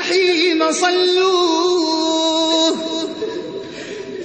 الجحيم صلوا.